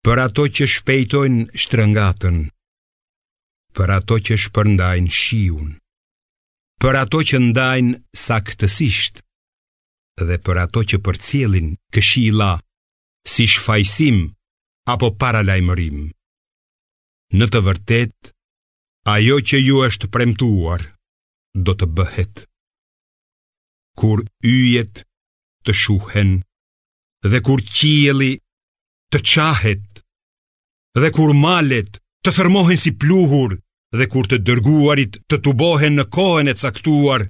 Për ato që shpejtojnë shtrëngatën Për ato që shpërndajnë shiun Për ato që ndajnë saktësisht Dhe për ato që përcjellin këshilla Si shfajësim apo paralajmërim Në të vërtetë Ajo që ju është premtuar Do të bëhet Kur yjet të shuhen dhe kur qielli të çahet dhe kur malet të thërmohen si pluhur dhe kur të dërguarit të tubohen në kohën e caktuar,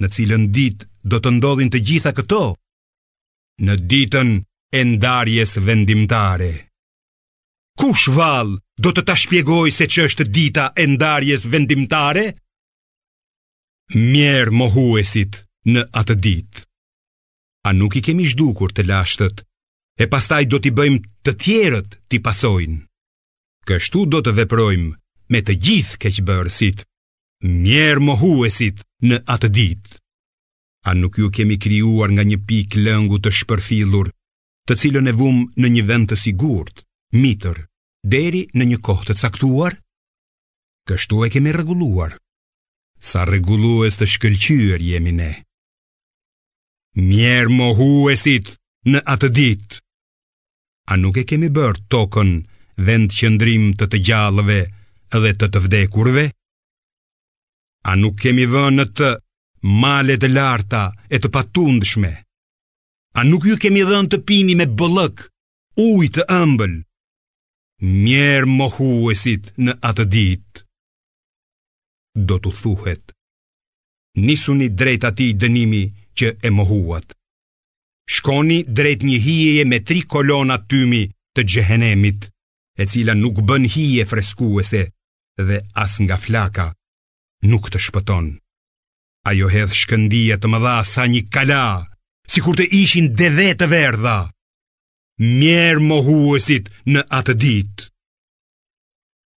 në cilën ditë do të ndodhin të gjitha këto, në ditën e ndarjes vendimtare. Kush vallë do të ta shpjegojë se ç'është dita e ndarjes vendimtare? Mjerë mohuesit në atë ditë. A nuk i kemi zhdukur të lashtët, e pastaj do t'i bëjmë të tjerët t'i pasojnë. Kështu do të veprojmë me të gjithë keqbërësit, mjerë mohuesit në atë ditë. A nuk ju kemi krijuar nga një pikë lëngu të shpërfillur, të cilën e vumë në një vend të sigurt, mitër, deri në një kohë të caktuar? Kështu e kemi rregulluar. Sa rregullues të shkëlqyer jemi ne. Mjerë mohuesit në atë ditë. A nuk e kemi bërë tokën vendqëndrim të të gjallëve dhe të të vdekurve? A nuk kemi vënë në të male të larta e të patundshme? A nuk ju kemi dhënë të pini me bollëk, ujë të ëmbël? Mjerë mohuesit në atë ditë. Do t'u thuhet, Nisuni drejt atij dënimi që e mohuat. Shkoni drejt një hijeje me tri kolona tymi të xhehenemit, e cila nuk bën hije freskuese dhe as nga flaka nuk të shpëton. Ajo hedh shkëndija të mëdha sa një kala, sikur të ishin deve të verdha. Mjerë mohuesit në atë ditë.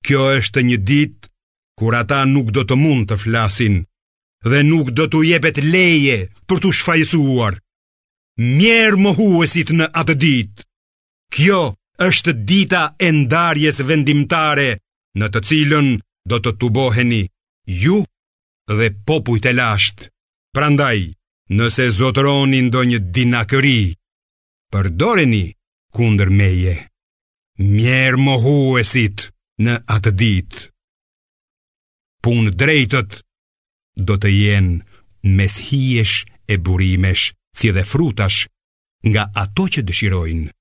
Kjo është një ditë kur ata nuk do të mund të flasin dhe nuk do t'u jepet leje për t'u shfajësuar. Mjerë mohuesit në atë ditë. Kjo është dita e ndarjes vendimtare në të cilën do të tuboheni ju dhe popujt e lashtë. Prandaj, nëse zotëroni ndonjë dinakëri, përdoreni kundër meje. Mjerë mohuesit në atë ditë. Punëdrejtët do të jenë mes hijesh e burimesh, si dhe frutash, nga ato që dëshirojnë.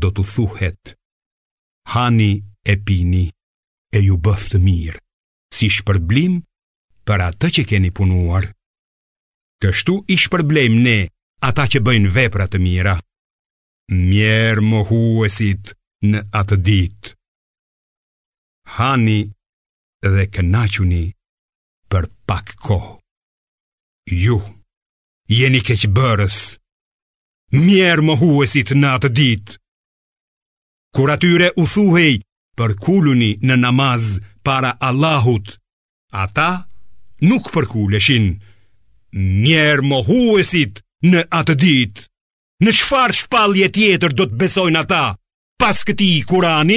Do t'u thuhet, hani e pini e ju bëftë mirë, si shpërblim për atë që keni punuar. Kështu i shpërblejmë ne ata që bëjnë vepra të mira. Mjerë mohuesit në atë ditë. Hani dhe kënaquni për pak kohë. Ju jeni keqbërës. Mjerë mohuesit në atë ditë. Kur atyre u thuhej përkuluni në namaz para Allahut, ata nuk përkuleshin. Mjerë mohuesit në atë ditë, në çfarë shpallje tjetër do të besojnë ata pas këtij Kurani?